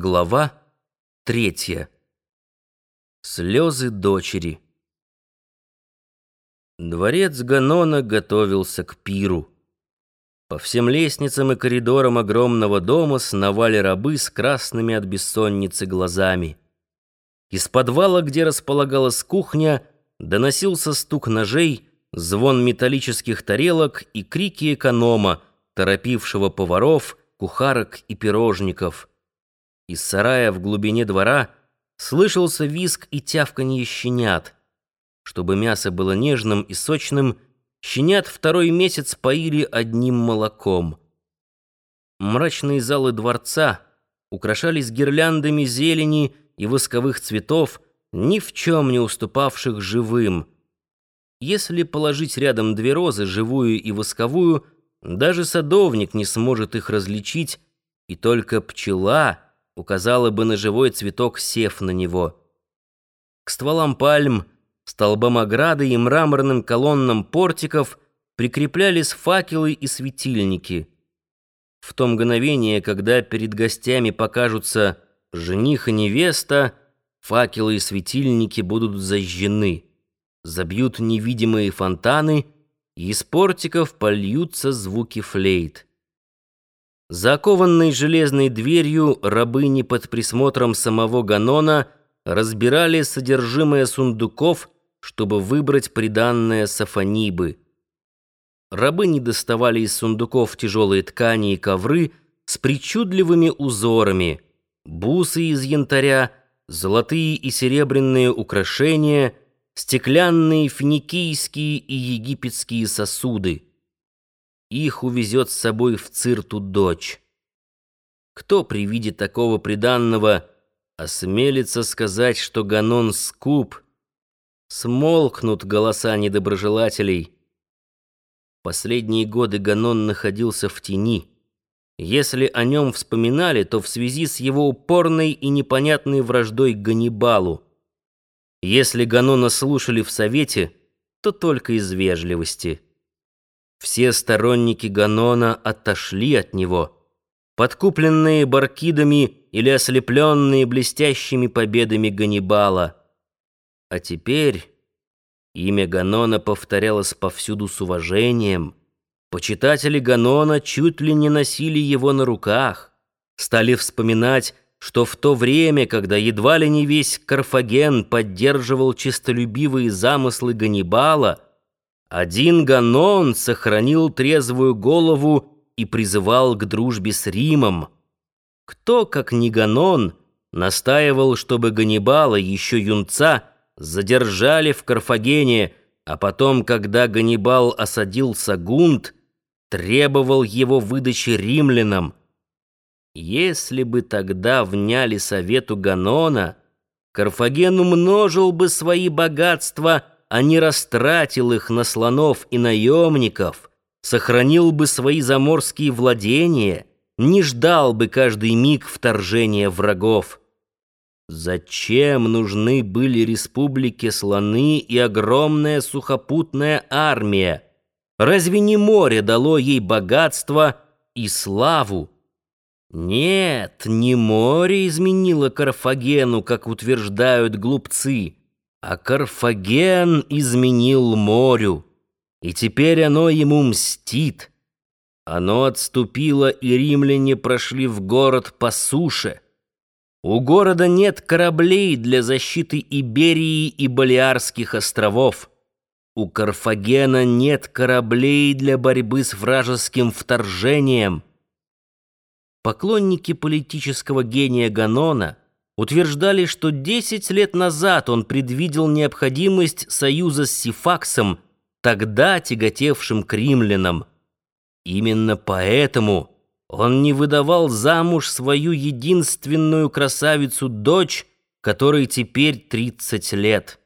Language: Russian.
Глава третья. Слезы дочери. Дворец Ганона готовился к пиру. По всем лестницам и коридорам огромного дома сновали рабы с красными от бессонницы глазами. Из подвала, где располагалась кухня, доносился стук ножей, звон металлических тарелок и крики эконома, торопившего поваров, кухарок и пирожников. Из сарая в глубине двора слышался визг и тявканье щенят. Чтобы мясо было нежным и сочным, Щенят второй месяц поили одним молоком. Мрачные залы дворца украшались гирляндами зелени и восковых цветов, ни в чем не уступавших живым. Если положить рядом две розы, живую и восковую, даже садовник не сможет их различить, и только пчела указала бы на живой цветок, сев на него. К стволам пальм — Столбам ограды и мраморным колоннам портиков прикреплялись факелы и светильники. В то мгновение, когда перед гостями покажутся жених и невеста, факелы и светильники будут зажжены, забьют невидимые фонтаны, и из портиков польются звуки флейт. Закованной железной дверью рабыни под присмотром самого Ганона разбирали содержимое сундуков, чтобы выбрать приданное Сафонибы. Рабы не доставали из сундуков тяжелые ткани и ковры с причудливыми узорами, бусы из янтаря, золотые и серебряные украшения, стеклянные финикийские и египетские сосуды. Их увезет с собой в цирту дочь. Кто при виде такого приданного осмелится сказать, что Ганон скуп — Смолкнут голоса недоброжелателей. Последние годы Ганон находился в тени. Если о нем вспоминали, то в связи с его упорной и непонятной враждой к Ганнибалу. Если Ганона слушали в совете, то только из вежливости. Все сторонники Ганона отошли от него, подкупленные баркидами или ослепленные блестящими победами Ганнибала. А теперь имя Ганона повторялось повсюду с уважением. Почитатели Ганона чуть ли не носили его на руках, стали вспоминать, что в то время, когда едва ли не весь Карфаген поддерживал честолюбивые замыслы Ганнибала, один Ганон сохранил трезвую голову и призывал к дружбе с Римом. Кто, как не Ганон, настаивал, чтобы Ганнибала, еще юнца, задержали в Карфагене, а потом, когда Ганнибал осадил Сагунт, требовал его выдачи римлянам. Если бы тогда вняли совету Ганона, Карфаген умножил бы свои богатства, а не растратил их на слонов и наемников, сохранил бы свои заморские владения, не ждал бы каждый миг вторжения врагов. Зачем нужны были республике слоны и огромная сухопутная армия? Разве не море дало ей богатство и славу? Нет, не море изменило Карфагену, как утверждают глупцы, а Карфаген изменил морю, и теперь оно ему мстит. Оно отступило, и римляне прошли в город по суше — у города нет кораблей для защиты Иберии и Балиарских островов. У Карфагена нет кораблей для борьбы с вражеским вторжением. Поклонники политического гения Ганона утверждали, что 10 лет назад он предвидел необходимость союза с Сифаксом, тогда тяготевшим к римлянам. Именно поэтому он не выдавал замуж свою единственную красавицу-дочь, которой теперь тридцать лет.